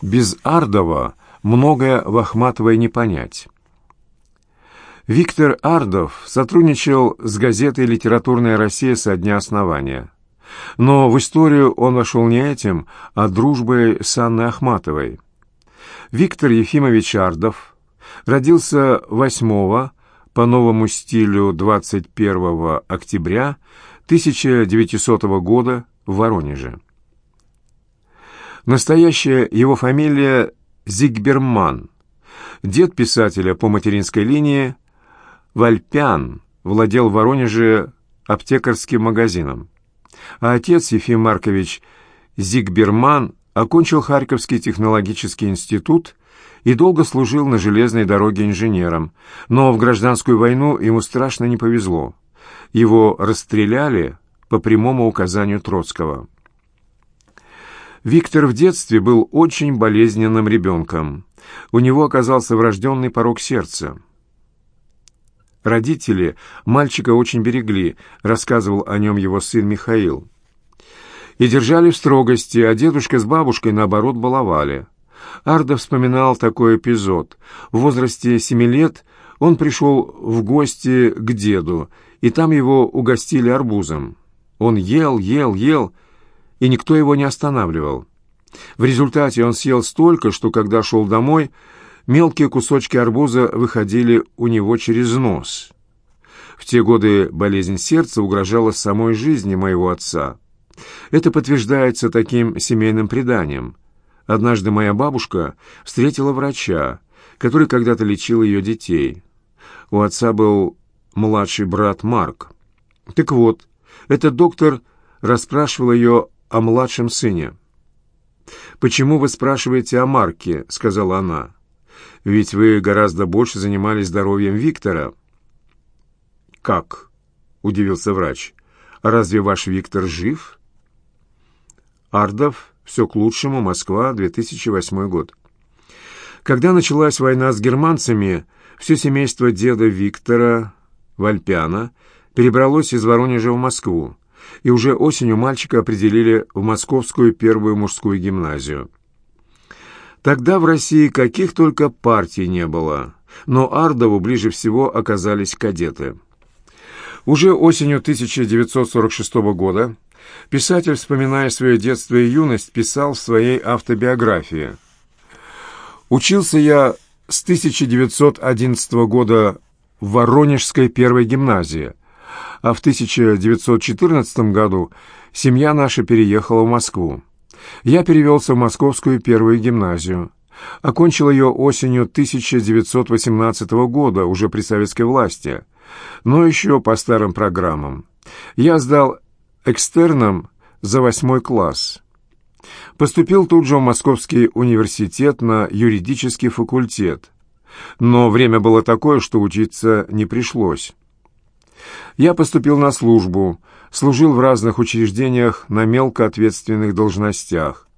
Без Ардова многое в Ахматовой не понять. Виктор Ардов сотрудничал с газетой «Литературная Россия» со дня основания. Но в историю он вошел не этим, а дружбой с Анной Ахматовой. Виктор Ефимович Ардов родился 8 по новому стилю 21 октября 1900 года в Воронеже. Настоящая его фамилия Зигберман. Дед писателя по материнской линии Вальпян владел в Воронеже аптекарским магазином, а отец Ефим Маркович Зигберман окончил Харьковский технологический институт и долго служил на железной дороге инженером, но в гражданскую войну ему страшно не повезло. Его расстреляли по прямому указанию Троцкого. Виктор в детстве был очень болезненным ребенком. У него оказался врожденный порог сердца. Родители мальчика очень берегли, рассказывал о нем его сын Михаил. И держали в строгости, а дедушка с бабушкой, наоборот, баловали. Арда вспоминал такой эпизод. В возрасте семи лет он пришел в гости к деду, и там его угостили арбузом. Он ел, ел, ел, и никто его не останавливал. В результате он съел столько, что когда шел домой, Мелкие кусочки арбуза выходили у него через нос. В те годы болезнь сердца угрожала самой жизни моего отца. Это подтверждается таким семейным преданием. Однажды моя бабушка встретила врача, который когда-то лечил ее детей. У отца был младший брат Марк. Так вот, этот доктор расспрашивал ее о младшем сыне. «Почему вы спрашиваете о Марке?» — сказала она. Ведь вы гораздо больше занимались здоровьем Виктора». «Как?» — удивился врач. «А разве ваш Виктор жив?» Ардов. Все к лучшему. Москва. 2008 год. Когда началась война с германцами, все семейство деда Виктора, Вальпяна, перебралось из Воронежа в Москву, и уже осенью мальчика определили в Московскую первую мужскую гимназию. Тогда в России каких только партий не было, но Ардову ближе всего оказались кадеты. Уже осенью 1946 года писатель, вспоминая свое детство и юность, писал в своей автобиографии. «Учился я с 1911 года в Воронежской первой гимназии, а в 1914 году семья наша переехала в Москву. Я перевелся в Московскую первую гимназию. Окончил ее осенью 1918 года, уже при советской власти, но еще по старым программам. Я сдал экстерном за восьмой класс. Поступил тут же в Московский университет на юридический факультет, но время было такое, что учиться не пришлось. Я поступил на службу, служил в разных учреждениях на мелко ответственных должностях.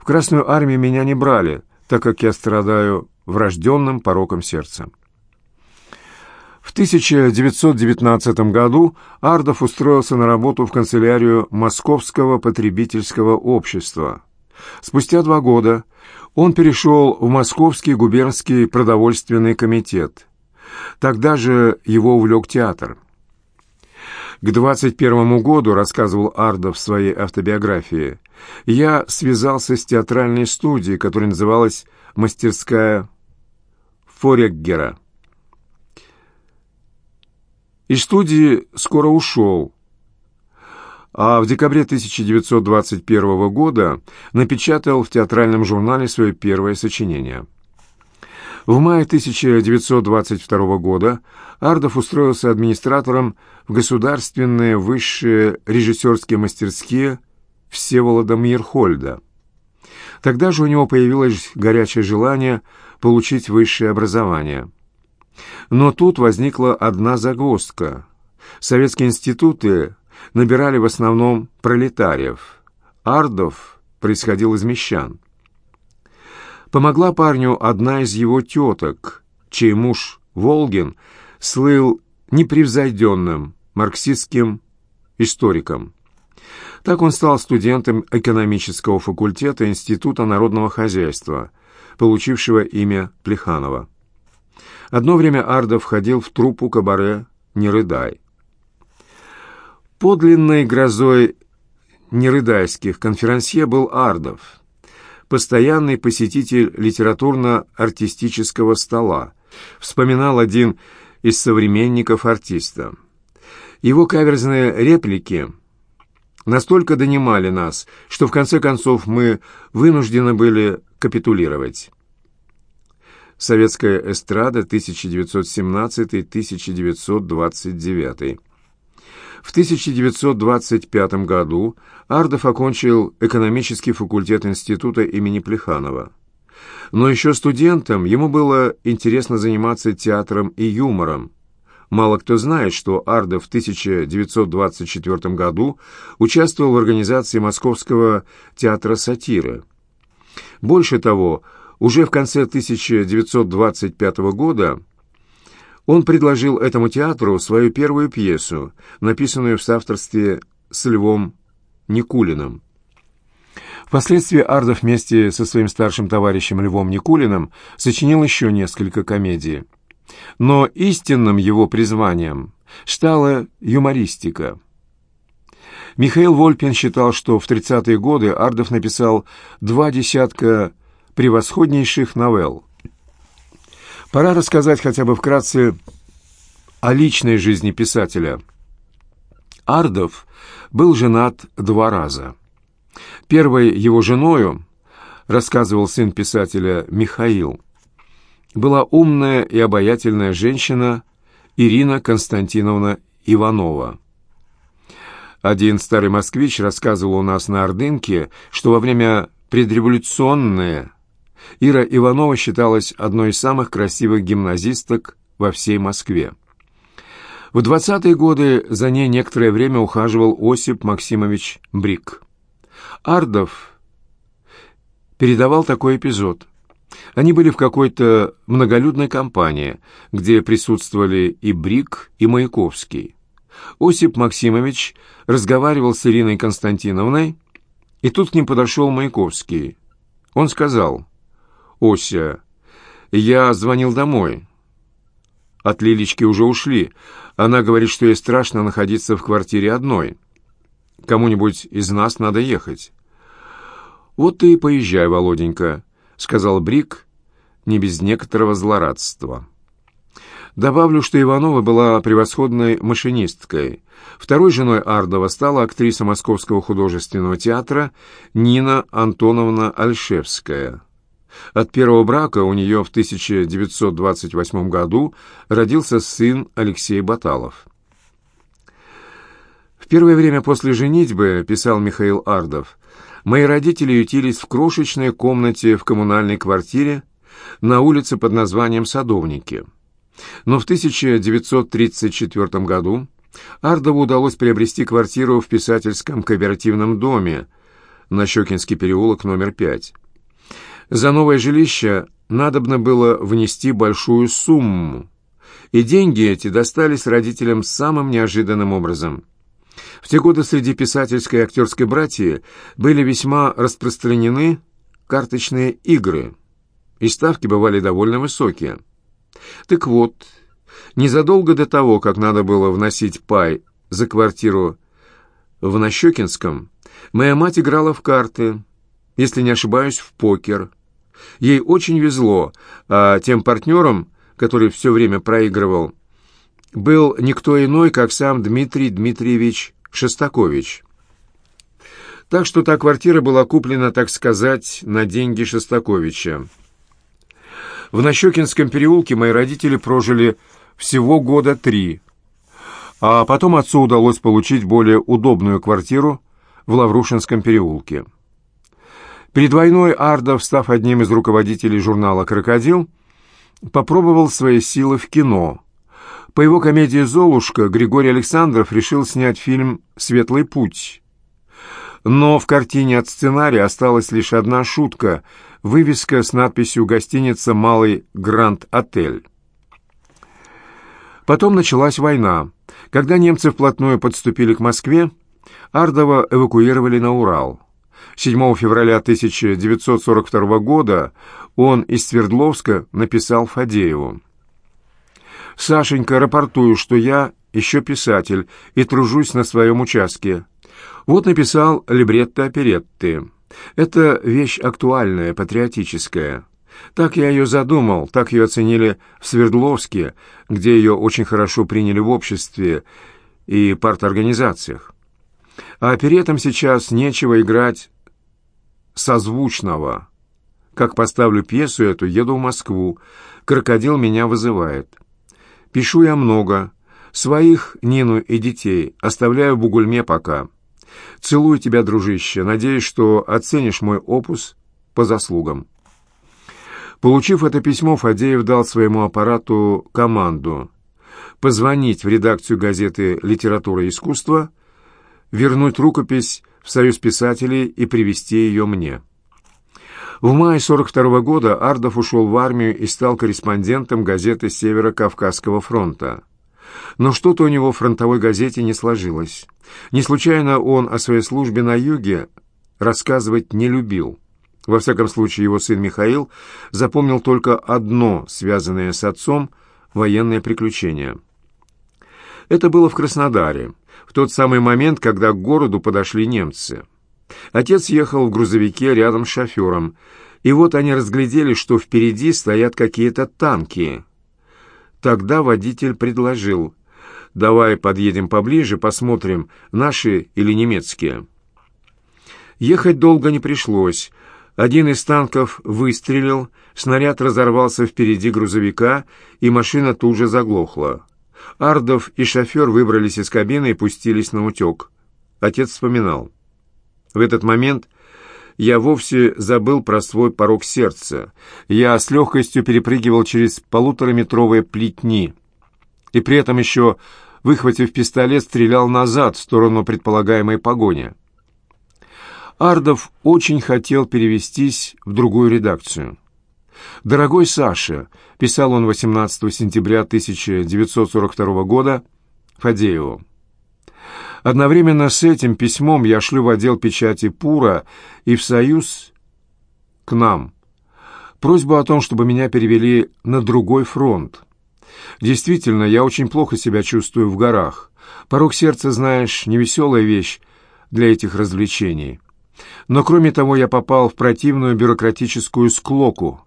В Красную армию меня не брали, так как я страдаю врожденным пороком сердца. В 1919 году Ардов устроился на работу в канцелярию Московского потребительского общества. Спустя два года он перешел в Московский губернский продовольственный комитет. Тогда же его увлек театр. К 21 году, рассказывал Ардов в своей автобиографии, я связался с театральной студией, которая называлась «Мастерская Фореггера». Из студии скоро ушел, а в декабре 1921 года напечатал в театральном журнале свое первое сочинение – в мае 1922 года Ардов устроился администратором в государственные высшие режиссерские мастерские Всеволода Мирхольда. Тогда же у него появилось горячее желание получить высшее образование. Но тут возникла одна загвоздка. Советские институты набирали в основном пролетариев. Ардов происходил из мещан. Помогла парню одна из его теток, чей муж Волгин слыл непревзойденным марксистским историком. Так он стал студентом экономического факультета Института народного хозяйства, получившего имя Плеханова. Одно время Ардов входил в труппу кабаре «Не рыдай». Подлинной грозой нерыдайских конферансье был Ардов, постоянный посетитель литературно-артистического стола, вспоминал один из современников артиста. Его каверзные реплики настолько донимали нас, что в конце концов мы вынуждены были капитулировать. Советская эстрада 1917-1929. В 1925 году Ардов окончил экономический факультет института имени Плеханова. Но еще студентом ему было интересно заниматься театром и юмором. Мало кто знает, что Ардов в 1924 году участвовал в организации Московского театра сатиры. Больше того, уже в конце 1925 года он предложил этому театру свою первую пьесу, написанную в соавторстве с Львом Никулиным. Впоследствии Ардов вместе со своим старшим товарищем Львом Никулиным сочинил еще несколько комедий. Но истинным его призванием стала юмористика. Михаил Вольпин считал, что в 30-е годы Ардов написал два десятка превосходнейших новелл. Пора рассказать хотя бы вкратце о личной жизни писателя. Ардов был женат два раза – Первой его женою, рассказывал сын писателя Михаил, была умная и обаятельная женщина Ирина Константиновна Иванова. Один старый москвич рассказывал у нас на Ордынке, что во время предреволюционной Ира Иванова считалась одной из самых красивых гимназисток во всей Москве. В 20-е годы за ней некоторое время ухаживал Осип Максимович Брик. Ардов передавал такой эпизод. Они были в какой-то многолюдной компании, где присутствовали и Брик, и Маяковский. Осип Максимович разговаривал с Ириной Константиновной, и тут к ним подошел Маяковский. Он сказал, «Ося, я звонил домой. От Лилечки уже ушли. Она говорит, что ей страшно находиться в квартире одной». Кому-нибудь из нас надо ехать». «Вот ты и поезжай, Володенька», — сказал Брик, не без некоторого злорадства. Добавлю, что Иванова была превосходной машинисткой. Второй женой Ардова стала актриса Московского художественного театра Нина Антоновна Альшевская. От первого брака у нее в 1928 году родился сын Алексей Баталов первое время после женитьбы, писал Михаил Ардов, мои родители ютились в крошечной комнате в коммунальной квартире на улице под названием Садовники. Но в 1934 году Ардову удалось приобрести квартиру в писательском кооперативном доме на Щекинский переулок номер 5. За новое жилище надобно было внести большую сумму, и деньги эти достались родителям самым неожиданным образом – в те годы среди писательской и актерской братьи были весьма распространены карточные игры, и ставки бывали довольно высокие. Так вот, незадолго до того, как надо было вносить пай за квартиру в Нащекинском, моя мать играла в карты, если не ошибаюсь, в покер. Ей очень везло, а тем партнерам, который все время проигрывал, был никто иной, как сам Дмитрий Дмитриевич Шестакович. Так что та квартира была куплена, так сказать, на деньги Шестаковича. В Нащекинском переулке мои родители прожили всего года три, а потом отцу удалось получить более удобную квартиру в Лаврушинском переулке. Перед войной Ардов, став одним из руководителей журнала «Крокодил», попробовал свои силы в кино – по его комедии «Золушка» Григорий Александров решил снять фильм «Светлый путь». Но в картине от сценария осталась лишь одна шутка – вывеска с надписью «Гостиница «Малый Гранд-отель». Потом началась война. Когда немцы вплотную подступили к Москве, Ардова эвакуировали на Урал. 7 февраля 1942 года он из Свердловска написал Фадееву. «Сашенька, рапортую, что я еще писатель и тружусь на своем участке. Вот написал либретто оперетты. Это вещь актуальная, патриотическая. Так я ее задумал, так ее оценили в Свердловске, где ее очень хорошо приняли в обществе и парторганизациях. А оперетам сейчас нечего играть созвучного. Как поставлю пьесу эту, еду в Москву. Крокодил меня вызывает. Пишу я много. Своих, Нину и детей оставляю в Бугульме пока. Целую тебя, дружище. Надеюсь, что оценишь мой опус по заслугам. Получив это письмо, Фадеев дал своему аппарату команду позвонить в редакцию газеты «Литература и искусство», вернуть рукопись в Союз писателей и привести ее мне. В мае 42 -го года Ардов ушел в армию и стал корреспондентом газеты Северо-Кавказского фронта. Но что-то у него в фронтовой газете не сложилось. Не случайно он о своей службе на юге рассказывать не любил. Во всяком случае, его сын Михаил запомнил только одно, связанное с отцом, военное приключение. Это было в Краснодаре, в тот самый момент, когда к городу подошли немцы. Отец ехал в грузовике рядом с шофером, и вот они разглядели, что впереди стоят какие-то танки. Тогда водитель предложил, «Давай подъедем поближе, посмотрим, наши или немецкие». Ехать долго не пришлось. Один из танков выстрелил, снаряд разорвался впереди грузовика, и машина тут же заглохла. Ардов и шофер выбрались из кабины и пустились на утек. Отец вспоминал. В этот момент я вовсе забыл про свой порог сердца. Я с легкостью перепрыгивал через полутораметровые плетни. И при этом еще, выхватив пистолет, стрелял назад в сторону предполагаемой погони. Ардов очень хотел перевестись в другую редакцию. «Дорогой Саша», — писал он 18 сентября 1942 года Фадееву, Одновременно с этим письмом я шлю в отдел печати Пура и в Союз к нам. Просьбу о том, чтобы меня перевели на другой фронт. Действительно, я очень плохо себя чувствую в горах. Порог сердца, знаешь, невеселая вещь для этих развлечений. Но кроме того, я попал в противную бюрократическую склоку.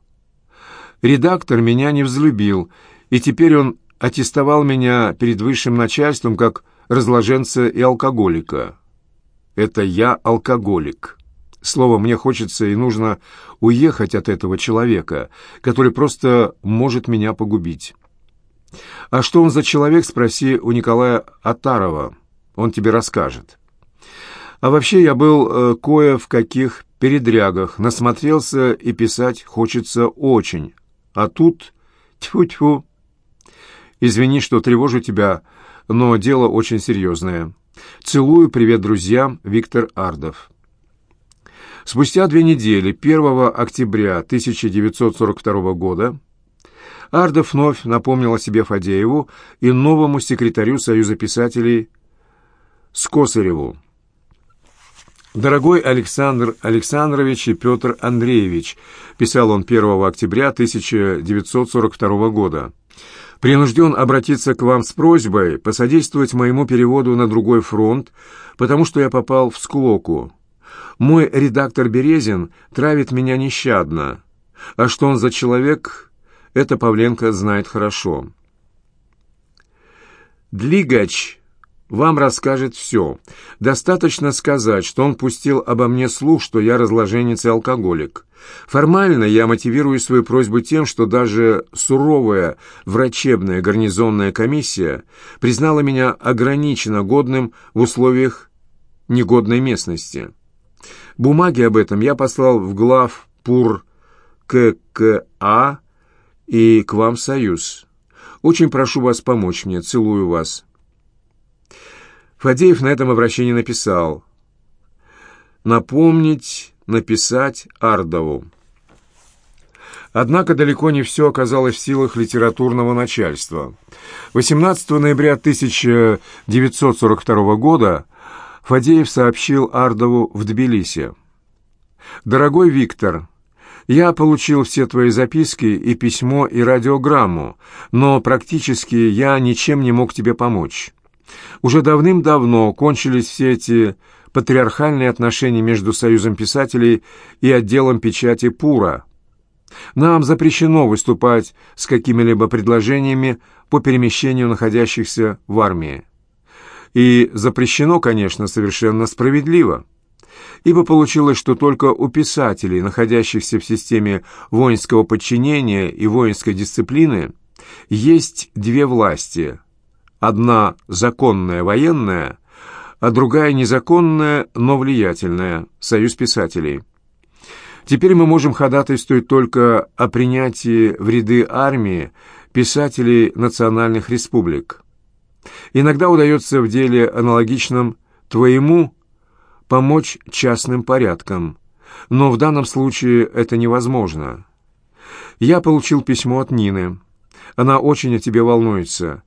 Редактор меня не взлюбил, и теперь он аттестовал меня перед высшим начальством как разложенца и алкоголика. Это я алкоголик. Слово мне хочется и нужно уехать от этого человека, который просто может меня погубить. А что он за человек, спроси у Николая Атарова, он тебе расскажет. А вообще я был э, кое в каких передрягах, насмотрелся и писать хочется очень. А тут, тьфу-тьфу, извини, что тревожу тебя, но дело очень серьезное. Целую, привет друзьям, Виктор Ардов. Спустя две недели, 1 октября 1942 года, Ардов вновь напомнил о себе Фадееву и новому секретарю Союза писателей Скосареву. «Дорогой Александр Александрович и Петр Андреевич», писал он 1 октября 1942 года, принужден обратиться к вам с просьбой посодействовать моему переводу на другой фронт, потому что я попал в склоку. Мой редактор Березин травит меня нещадно, а что он за человек, это Павленко знает хорошо. Длигач вам расскажет все. Достаточно сказать, что он пустил обо мне слух, что я разложенец и алкоголик. Формально я мотивирую свою просьбу тем, что даже суровая врачебная гарнизонная комиссия признала меня ограниченно годным в условиях негодной местности. Бумаги об этом я послал в глав ПУР ККА и к вам Союз. Очень прошу вас помочь мне. Целую вас. Фадеев на этом обращении написал «Напомнить, написать Ардову». Однако далеко не все оказалось в силах литературного начальства. 18 ноября 1942 года Фадеев сообщил Ардову в Тбилиси. «Дорогой Виктор, я получил все твои записки и письмо, и радиограмму, но практически я ничем не мог тебе помочь. Уже давным-давно кончились все эти патриархальные отношения между Союзом писателей и отделом печати «Пура». Нам запрещено выступать с какими-либо предложениями по перемещению находящихся в армии. И запрещено, конечно, совершенно справедливо ибо получилось, что только у писателей, находящихся в системе воинского подчинения и воинской дисциплины, есть две власти. Одна законная военная, а другая незаконная, но влиятельная – Союз писателей. Теперь мы можем ходатайствовать только о принятии в ряды армии писателей национальных республик. Иногда удается в деле аналогичном твоему помочь частным порядкам, но в данном случае это невозможно. Я получил письмо от Нины. Она очень о тебе волнуется.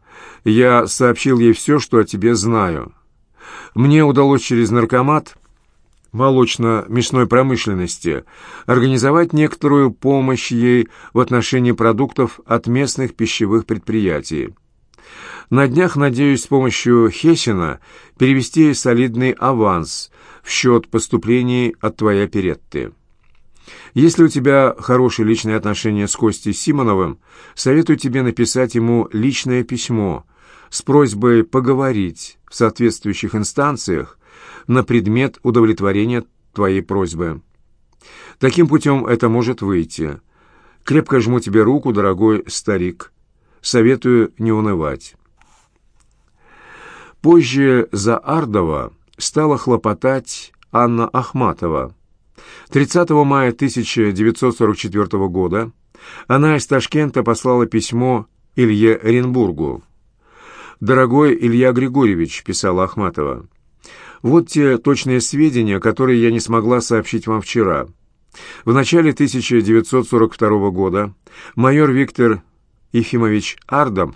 Я сообщил ей все, что о тебе знаю. Мне удалось через наркомат молочно-мясной промышленности организовать некоторую помощь ей в отношении продуктов от местных пищевых предприятий. На днях надеюсь с помощью Хесина перевести солидный аванс в счет поступлений от твоей оперетты. Если у тебя хорошие личные отношения с Костей Симоновым, советую тебе написать ему личное письмо с просьбой поговорить в соответствующих инстанциях на предмет удовлетворения твоей просьбы. Таким путем это может выйти. Крепко жму тебе руку, дорогой старик. Советую не унывать. Позже за Ардова стала хлопотать Анна Ахматова. 30 мая 1944 года она из Ташкента послала письмо Илье Оренбургу. «Дорогой Илья Григорьевич», — писала Ахматова, — «вот те точные сведения, которые я не смогла сообщить вам вчера. В начале 1942 года майор Виктор Ефимович Ардам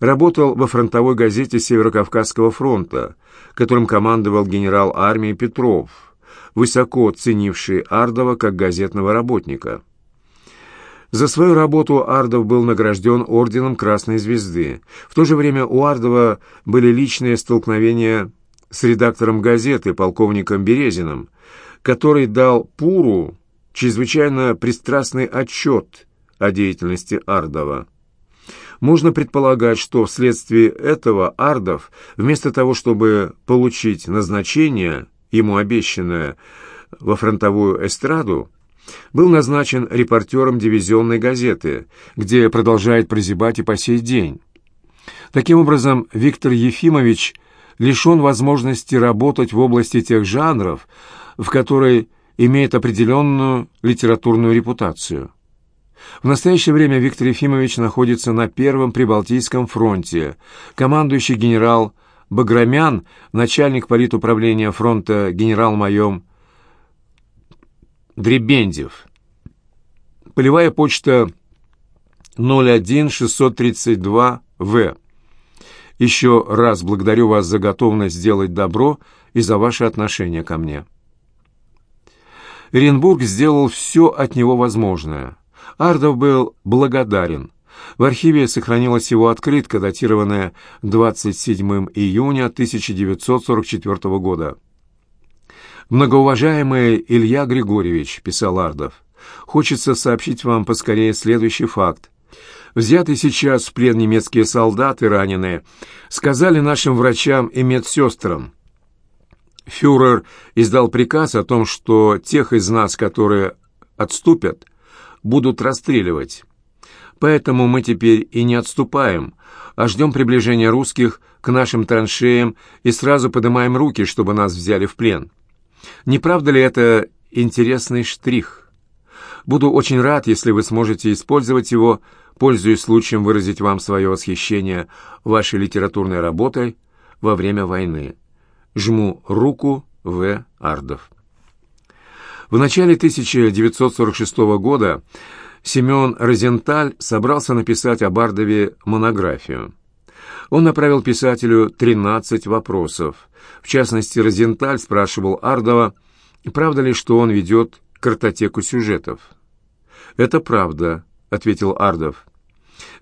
работал во фронтовой газете Северокавказского фронта, которым командовал генерал армии Петров, высоко ценивший Ардова как газетного работника. За свою работу Ардов был награжден орденом Красной Звезды. В то же время у Ардова были личные столкновения с редактором газеты, полковником Березиным, который дал Пуру чрезвычайно пристрастный отчет о деятельности Ардова. Можно предполагать, что вследствие этого Ардов, вместо того, чтобы получить назначение, ему обещанное во фронтовую эстраду, был назначен репортером дивизионной газеты, где продолжает прозябать и по сей день. Таким образом, Виктор Ефимович лишен возможности работать в области тех жанров, в которой имеет определенную литературную репутацию. В настоящее время Виктор Ефимович находится на Первом Прибалтийском фронте. Командующий генерал Баграмян, начальник политуправления фронта генерал-майор Дребендев. Полевая почта 01632В. Еще раз благодарю вас за готовность сделать добро и за ваше отношение ко мне. Оренбург сделал все от него возможное – Ардов был благодарен. В архиве сохранилась его открытка, датированная 27 июня 1944 года. «Многоуважаемый Илья Григорьевич», — писал Ардов, — «хочется сообщить вам поскорее следующий факт. Взятые сейчас в плен немецкие солдаты, раненые, сказали нашим врачам и медсестрам. Фюрер издал приказ о том, что тех из нас, которые отступят, будут расстреливать. Поэтому мы теперь и не отступаем, а ждем приближения русских к нашим траншеям и сразу поднимаем руки, чтобы нас взяли в плен. Не правда ли это интересный штрих? Буду очень рад, если вы сможете использовать его, пользуясь случаем выразить вам свое восхищение вашей литературной работой во время войны. Жму руку В. Ардов. В начале 1946 года Семен Розенталь собрался написать о Бардове монографию. Он направил писателю 13 вопросов. В частности, Розенталь спрашивал Ардова, правда ли, что он ведет картотеку сюжетов. «Это правда», — ответил Ардов.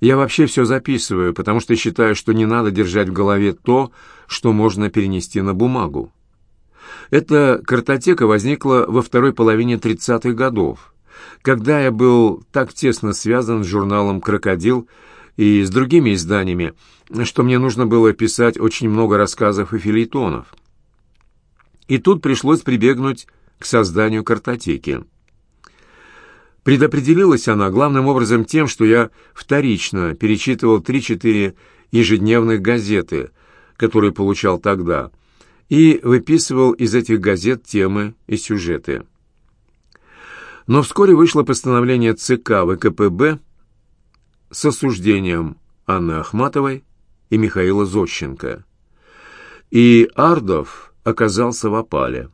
«Я вообще все записываю, потому что считаю, что не надо держать в голове то, что можно перенести на бумагу. Эта картотека возникла во второй половине 30-х годов, когда я был так тесно связан с журналом «Крокодил» и с другими изданиями, что мне нужно было писать очень много рассказов и филейтонов. И тут пришлось прибегнуть к созданию картотеки. Предопределилась она главным образом тем, что я вторично перечитывал 3-4 ежедневных газеты, которые получал тогда, и выписывал из этих газет темы и сюжеты. Но вскоре вышло постановление ЦК ВКПБ с осуждением Анны Ахматовой и Михаила Зощенко. И Ардов оказался в опале.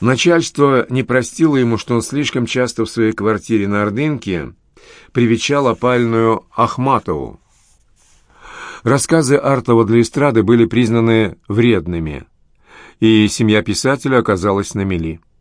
Начальство не простило ему, что он слишком часто в своей квартире на Ордынке привечал опальную Ахматову. Рассказы Артова для эстрады были признаны вредными, и семья писателя оказалась на мели.